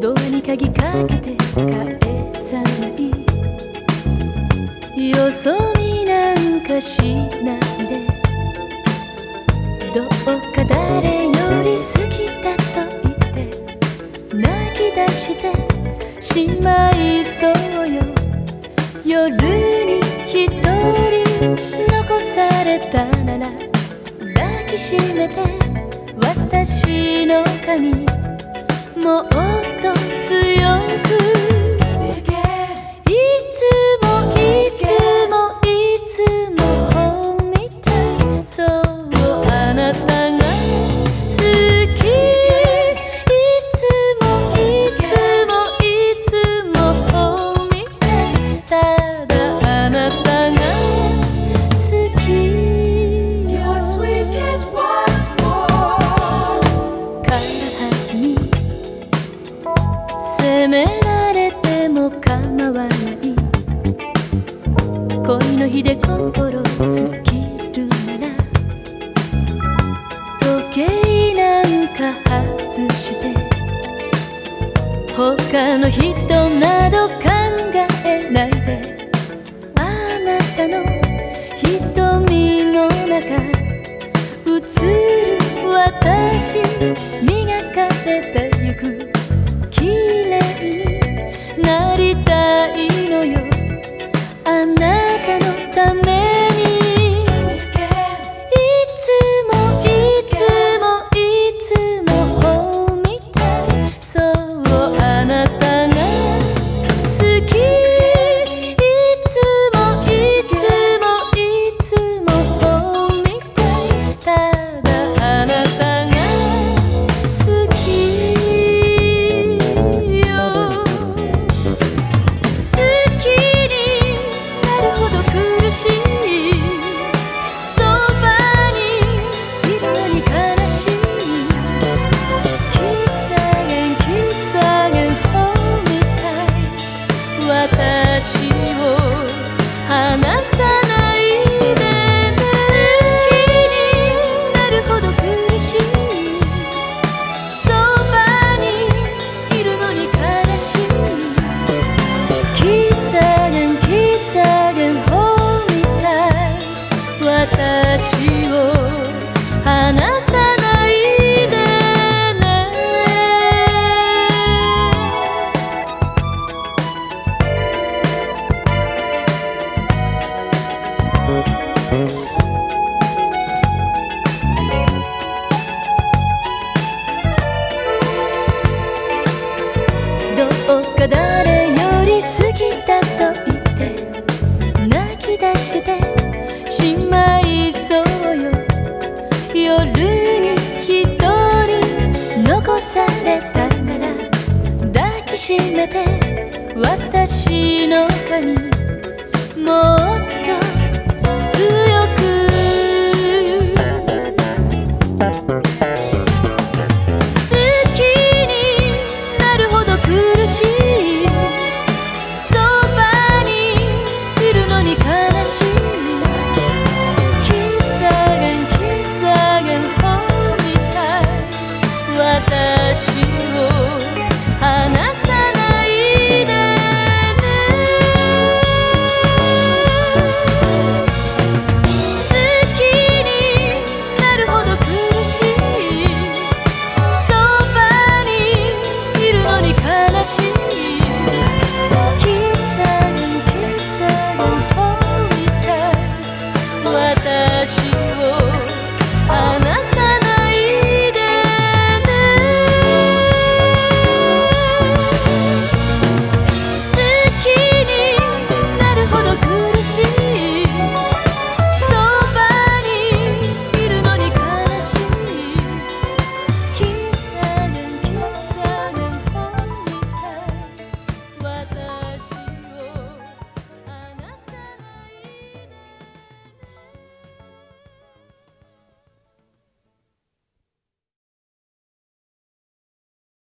ドアに鍵かけて返さない。よそ見なんかしないで。どうか誰より好きだと言って泣き出してしまいそうよ。夜に一人残されたなら抱きしめて私の髪もっただあなたが好きに責められても構わない。恋の火で心尽きるなら。時計なんか外して。他の人など考私磨かれてゆく。綺麗になりたい。私してしまいそうよ。夜に一人残されたなら抱きしめて私の髪もっと強く